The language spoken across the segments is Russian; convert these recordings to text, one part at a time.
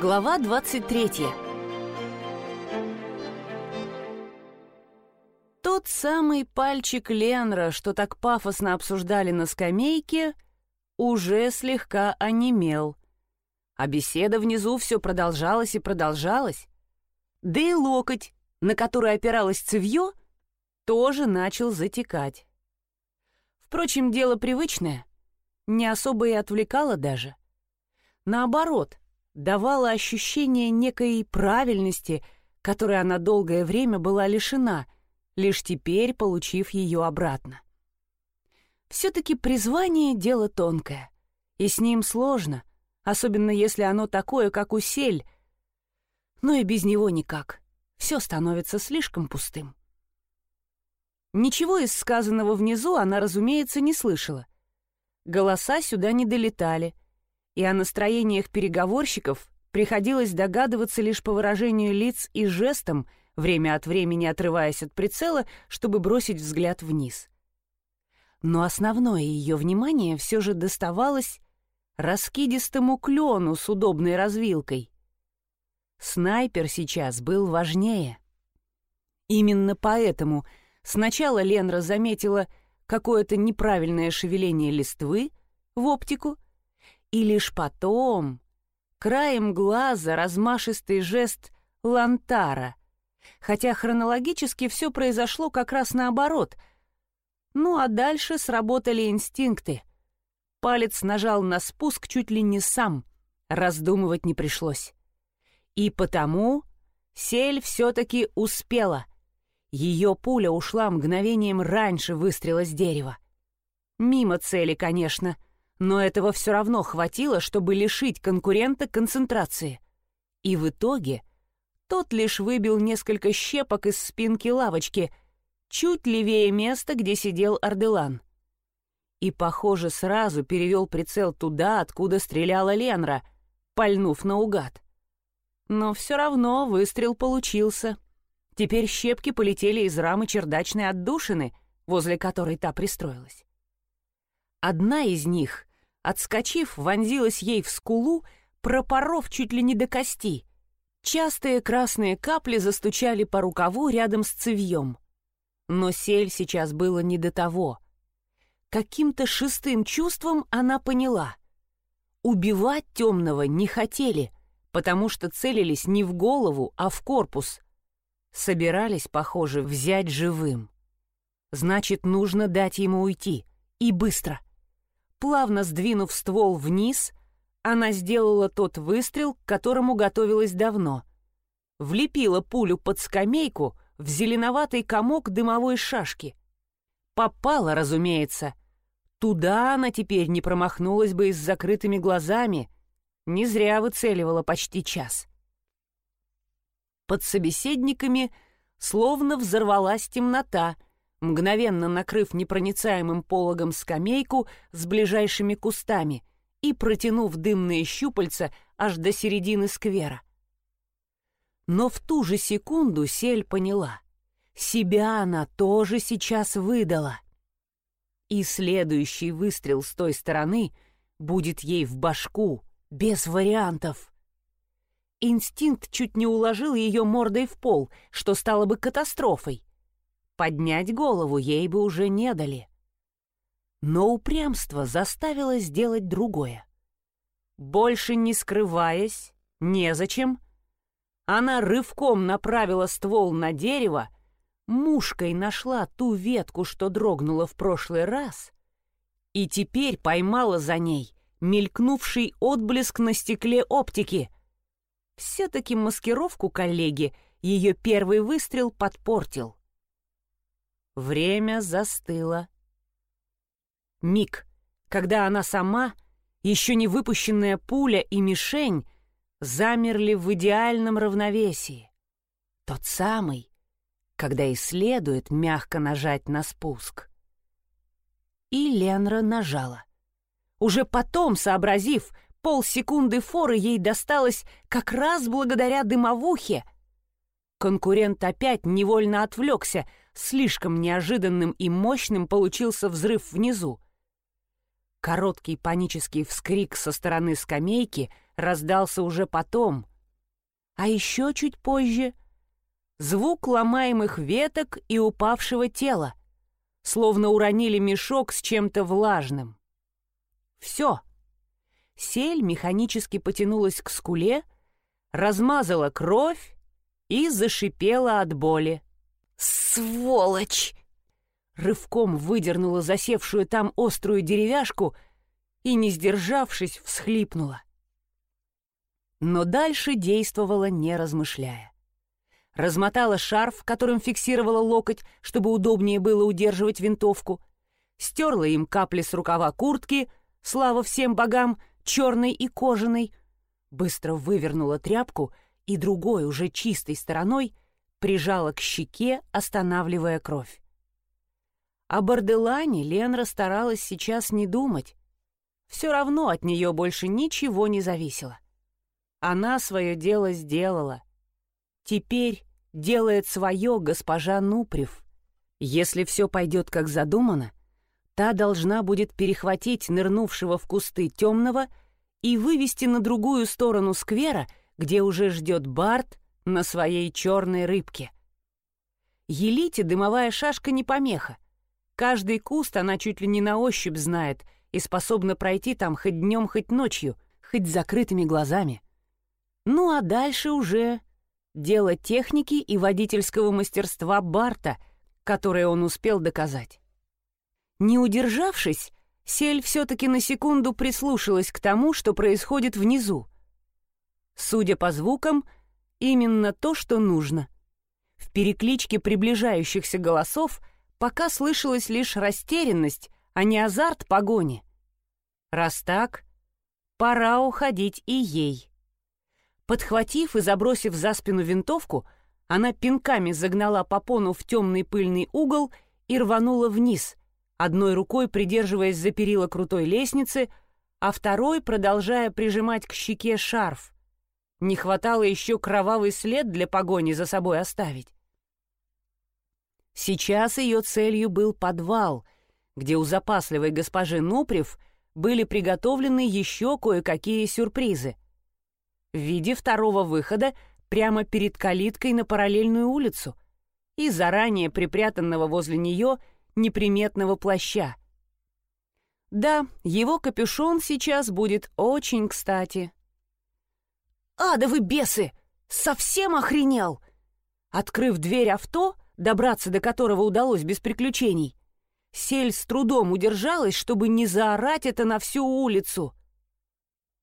Глава 23 Тот самый пальчик Ленра, что так пафосно обсуждали на скамейке, уже слегка онемел. А беседа внизу все продолжалась и продолжалась. Да и локоть, на который опиралось цевье, тоже начал затекать. Впрочем, дело привычное, не особо и отвлекало даже. Наоборот — давала ощущение некой правильности, которой она долгое время была лишена, лишь теперь получив ее обратно. Все-таки призвание — дело тонкое, и с ним сложно, особенно если оно такое, как усель, но и без него никак. Все становится слишком пустым. Ничего из сказанного внизу она, разумеется, не слышала. Голоса сюда не долетали — и о настроениях переговорщиков приходилось догадываться лишь по выражению лиц и жестам, время от времени отрываясь от прицела, чтобы бросить взгляд вниз. Но основное ее внимание все же доставалось раскидистому клену с удобной развилкой. Снайпер сейчас был важнее. Именно поэтому сначала Ленра заметила какое-то неправильное шевеление листвы в оптику, и лишь потом, краем глаза, размашистый жест лантара, хотя хронологически все произошло как раз наоборот. Ну а дальше сработали инстинкты. Палец нажал на спуск чуть ли не сам, раздумывать не пришлось. И потому Сель все-таки успела. Ее пуля ушла мгновением раньше выстрела с дерева. Мимо цели, конечно — но этого все равно хватило, чтобы лишить конкурента концентрации. И в итоге тот лишь выбил несколько щепок из спинки лавочки, чуть левее места, где сидел Арделан. И, похоже, сразу перевел прицел туда, откуда стреляла Ленра, пальнув наугад. Но все равно выстрел получился. Теперь щепки полетели из рамы чердачной отдушины, возле которой та пристроилась. Одна из них, отскочив, вонзилась ей в скулу, пропоров чуть ли не до кости. Частые красные капли застучали по рукаву рядом с цевьем. Но сель сейчас было не до того. Каким-то шестым чувством она поняла. Убивать темного не хотели, потому что целились не в голову, а в корпус. Собирались, похоже, взять живым. Значит, нужно дать ему уйти. И быстро. Плавно сдвинув ствол вниз, она сделала тот выстрел, к которому готовилась давно. Влепила пулю под скамейку в зеленоватый комок дымовой шашки. Попала, разумеется. Туда она теперь не промахнулась бы и с закрытыми глазами. Не зря выцеливала почти час. Под собеседниками словно взорвалась темнота — мгновенно накрыв непроницаемым пологом скамейку с ближайшими кустами и протянув дымные щупальца аж до середины сквера. Но в ту же секунду Сель поняла. Себя она тоже сейчас выдала. И следующий выстрел с той стороны будет ей в башку, без вариантов. Инстинкт чуть не уложил ее мордой в пол, что стало бы катастрофой. Поднять голову ей бы уже не дали. Но упрямство заставило сделать другое. Больше не скрываясь, незачем, она рывком направила ствол на дерево, мушкой нашла ту ветку, что дрогнула в прошлый раз, и теперь поймала за ней мелькнувший отблеск на стекле оптики. Все-таки маскировку коллеги ее первый выстрел подпортил. Время застыло. Миг, когда она сама, еще не выпущенная пуля и мишень, замерли в идеальном равновесии. Тот самый, когда и следует мягко нажать на спуск. И Ленра нажала. Уже потом, сообразив, полсекунды форы ей досталось как раз благодаря дымовухе. Конкурент опять невольно отвлекся — Слишком неожиданным и мощным получился взрыв внизу. Короткий панический вскрик со стороны скамейки раздался уже потом. А еще чуть позже — звук ломаемых веток и упавшего тела, словно уронили мешок с чем-то влажным. Все. Сель механически потянулась к скуле, размазала кровь и зашипела от боли. «Сволочь!» Рывком выдернула засевшую там острую деревяшку и, не сдержавшись, всхлипнула. Но дальше действовала, не размышляя. Размотала шарф, которым фиксировала локоть, чтобы удобнее было удерживать винтовку, стерла им капли с рукава куртки, слава всем богам, черной и кожаной, быстро вывернула тряпку и другой, уже чистой стороной, прижала к щеке, останавливая кровь. О Барделане Ленра старалась сейчас не думать. Все равно от нее больше ничего не зависело. Она свое дело сделала. Теперь делает свое госпожа Нупрев. Если все пойдет как задумано, та должна будет перехватить нырнувшего в кусты темного и вывести на другую сторону сквера, где уже ждет Барт на своей черной рыбке. Елите дымовая шашка не помеха. Каждый куст она чуть ли не на ощупь знает и способна пройти там хоть днем, хоть ночью, хоть закрытыми глазами. Ну а дальше уже дело техники и водительского мастерства Барта, которое он успел доказать. Не удержавшись, Сель все-таки на секунду прислушалась к тому, что происходит внизу. Судя по звукам, именно то, что нужно. В перекличке приближающихся голосов пока слышалась лишь растерянность, а не азарт погони. Раз так, пора уходить и ей. Подхватив и забросив за спину винтовку, она пинками загнала попону в темный пыльный угол и рванула вниз, одной рукой придерживаясь за перила крутой лестницы, а второй продолжая прижимать к щеке шарф. Не хватало еще кровавый след для погони за собой оставить. Сейчас ее целью был подвал, где у запасливой госпожи Нупрев были приготовлены еще кое-какие сюрпризы. В виде второго выхода прямо перед калиткой на параллельную улицу и заранее припрятанного возле нее неприметного плаща. Да, его капюшон сейчас будет очень кстати. «Адовы бесы! Совсем охренел!» Открыв дверь авто, добраться до которого удалось без приключений, Сель с трудом удержалась, чтобы не заорать это на всю улицу.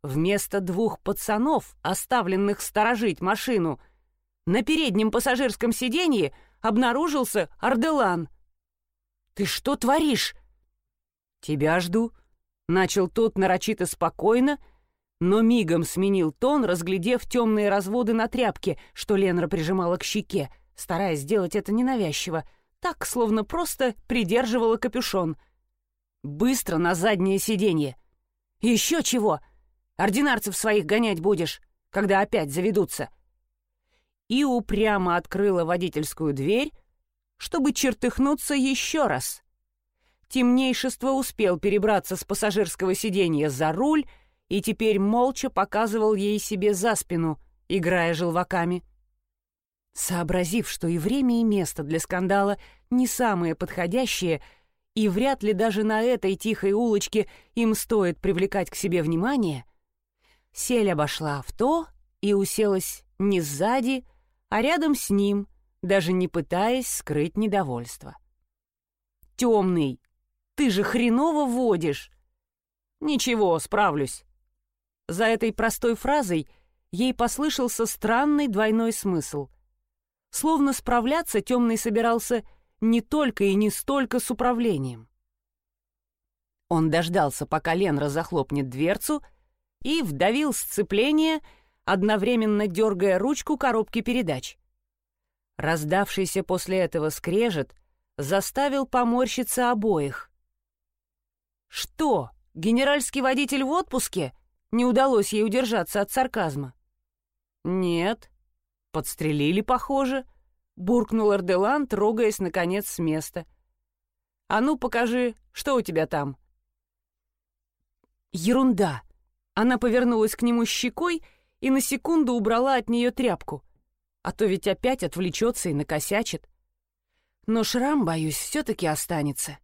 Вместо двух пацанов, оставленных сторожить машину, на переднем пассажирском сиденье обнаружился Арделан. «Ты что творишь?» «Тебя жду», — начал тот нарочито спокойно, но мигом сменил тон, разглядев темные разводы на тряпке, что Ленра прижимала к щеке, стараясь сделать это ненавязчиво, так, словно просто придерживала капюшон. «Быстро на заднее сиденье!» «Еще чего! Ординарцев своих гонять будешь, когда опять заведутся!» И упрямо открыла водительскую дверь, чтобы чертыхнуться еще раз. Темнейшество успел перебраться с пассажирского сиденья за руль и теперь молча показывал ей себе за спину, играя желваками. Сообразив, что и время, и место для скандала не самые подходящие, и вряд ли даже на этой тихой улочке им стоит привлекать к себе внимание, Сель обошла авто и уселась не сзади, а рядом с ним, даже не пытаясь скрыть недовольство. «Темный, ты же хреново водишь!» «Ничего, справлюсь. За этой простой фразой ей послышался странный двойной смысл. Словно справляться темный собирался не только и не столько с управлением. Он дождался, пока Ленра захлопнет дверцу, и вдавил сцепление, одновременно дергая ручку коробки передач. Раздавшийся после этого скрежет заставил поморщиться обоих. «Что, генеральский водитель в отпуске?» Не удалось ей удержаться от сарказма. «Нет. Подстрелили, похоже», — буркнул Арделан, трогаясь, наконец, с места. «А ну, покажи, что у тебя там?» Ерунда. Она повернулась к нему щекой и на секунду убрала от нее тряпку. А то ведь опять отвлечется и накосячит. Но шрам, боюсь, все-таки останется.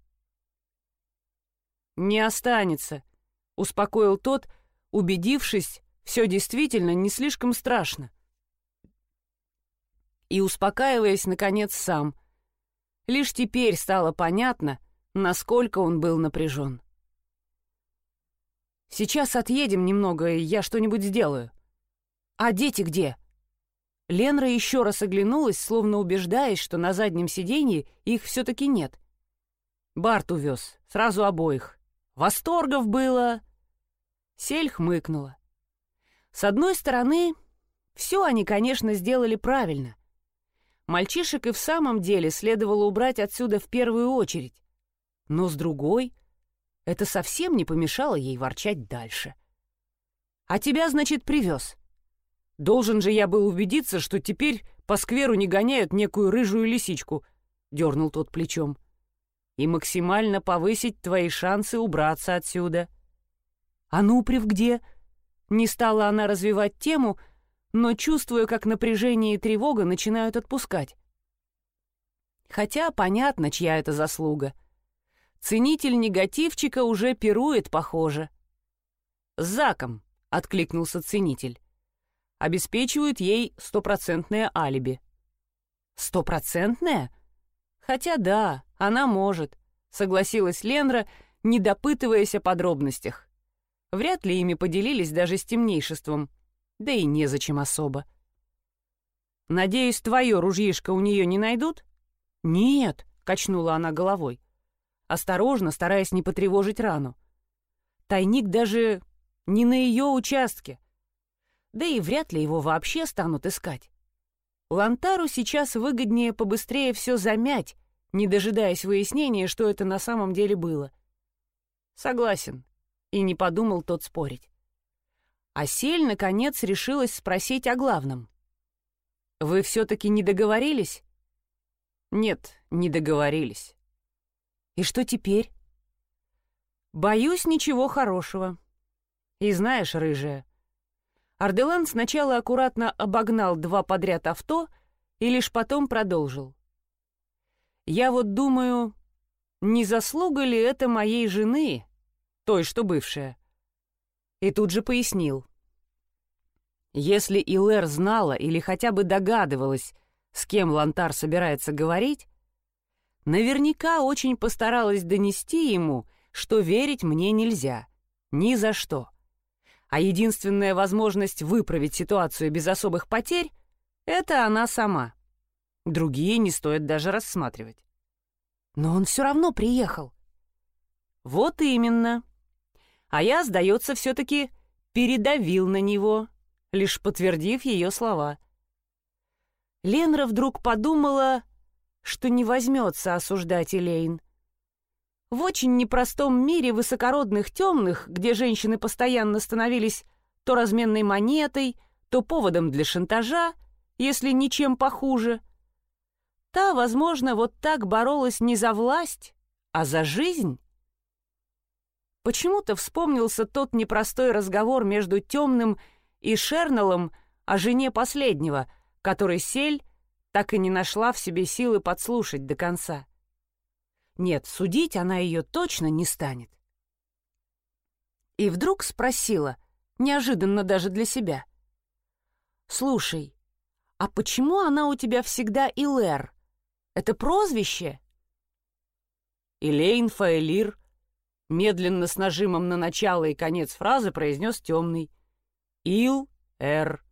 «Не останется», — успокоил тот, убедившись, все действительно не слишком страшно. И успокаиваясь, наконец, сам. Лишь теперь стало понятно, насколько он был напряжен. «Сейчас отъедем немного, и я что-нибудь сделаю». «А дети где?» Ленра еще раз оглянулась, словно убеждаясь, что на заднем сиденье их все-таки нет. Барт увез, сразу обоих. Восторгов было. Сель хмыкнула. С одной стороны, все они, конечно, сделали правильно. Мальчишек и в самом деле следовало убрать отсюда в первую очередь. Но с другой, это совсем не помешало ей ворчать дальше. «А тебя, значит, привез?» Должен же я был убедиться, что теперь по скверу не гоняют некую рыжую лисичку, — дернул тот плечом, — и максимально повысить твои шансы убраться отсюда. А Нуприв где? Не стала она развивать тему, но чувствуя, как напряжение и тревога начинают отпускать. Хотя понятно, чья это заслуга. Ценитель негативчика уже пирует, похоже. «С Заком», — откликнулся ценитель обеспечивают ей стопроцентное алиби. Стопроцентное? Хотя да, она может, согласилась Ленра, не допытываясь о подробностях. Вряд ли ими поделились даже с темнейшеством, да и незачем особо. «Надеюсь, твое ружьишко у нее не найдут?» «Нет», — качнула она головой, осторожно, стараясь не потревожить рану. «Тайник даже не на ее участке, да и вряд ли его вообще станут искать. Лантару сейчас выгоднее побыстрее все замять, не дожидаясь выяснения, что это на самом деле было. Согласен. И не подумал тот спорить. Асель, наконец, решилась спросить о главном. «Вы все-таки не договорились?» «Нет, не договорились». «И что теперь?» «Боюсь, ничего хорошего. И знаешь, рыжая, Арделан сначала аккуратно обогнал два подряд авто и лишь потом продолжил. «Я вот думаю, не заслуга ли это моей жены, той, что бывшая?» И тут же пояснил. Если Илэр знала или хотя бы догадывалась, с кем Лантар собирается говорить, наверняка очень постаралась донести ему, что верить мне нельзя. Ни за что а единственная возможность выправить ситуацию без особых потерь — это она сама. Другие не стоит даже рассматривать. Но он все равно приехал. Вот именно. А я, сдается, все-таки передавил на него, лишь подтвердив ее слова. Ленра вдруг подумала, что не возьмется осуждать Элейн. В очень непростом мире высокородных темных, где женщины постоянно становились то разменной монетой, то поводом для шантажа, если ничем похуже, та, возможно, вот так боролась не за власть, а за жизнь. Почему-то вспомнился тот непростой разговор между темным и Шерналом о жене последнего, который Сель так и не нашла в себе силы подслушать до конца. Нет, судить она ее точно не станет. И вдруг спросила, неожиданно даже для себя. «Слушай, а почему она у тебя всегда Илэр? Это прозвище?» «Илейн Фаэлир», медленно с нажимом на начало и конец фразы произнес темный. «Ил-эр».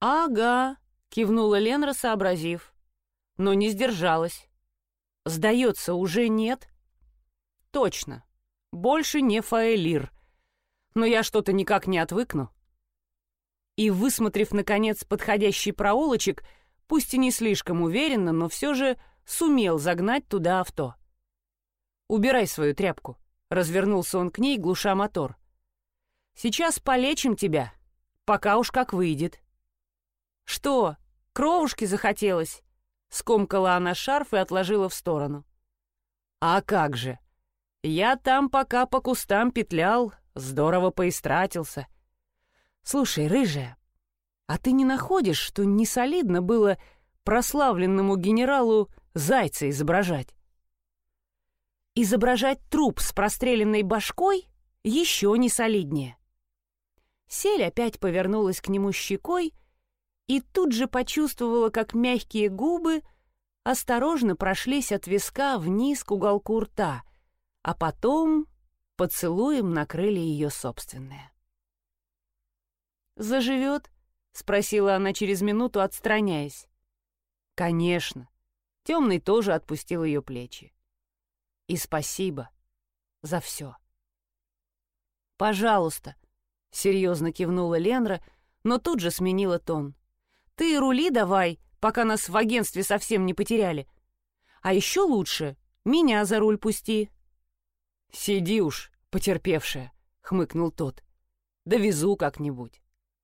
«Ага», — кивнула Ленра, сообразив, но не сдержалась. Сдается, уже нет? Точно. Больше не Фаэлир. Но я что-то никак не отвыкну. И, высмотрев, наконец, подходящий проулочек, пусть и не слишком уверенно, но все же сумел загнать туда авто. «Убирай свою тряпку», — развернулся он к ней, глуша мотор. «Сейчас полечим тебя, пока уж как выйдет». «Что, кровушки захотелось?» Скомкала она шарф и отложила в сторону. «А как же? Я там пока по кустам петлял, здорово поистратился. Слушай, рыжая, а ты не находишь, что не солидно было прославленному генералу зайца изображать? Изображать труп с простреленной башкой еще не солиднее. Сель опять повернулась к нему щекой и тут же почувствовала, как мягкие губы осторожно прошлись от виска вниз к уголку рта, а потом поцелуем накрыли ее собственное. «Заживет?» — спросила она через минуту, отстраняясь. «Конечно». Темный тоже отпустил ее плечи. «И спасибо за все». «Пожалуйста», — серьезно кивнула Ленра, но тут же сменила тон. «Ты рули давай, пока нас в агентстве совсем не потеряли. А еще лучше меня за руль пусти». «Сиди уж, потерпевшая», — хмыкнул тот. «Довезу как-нибудь».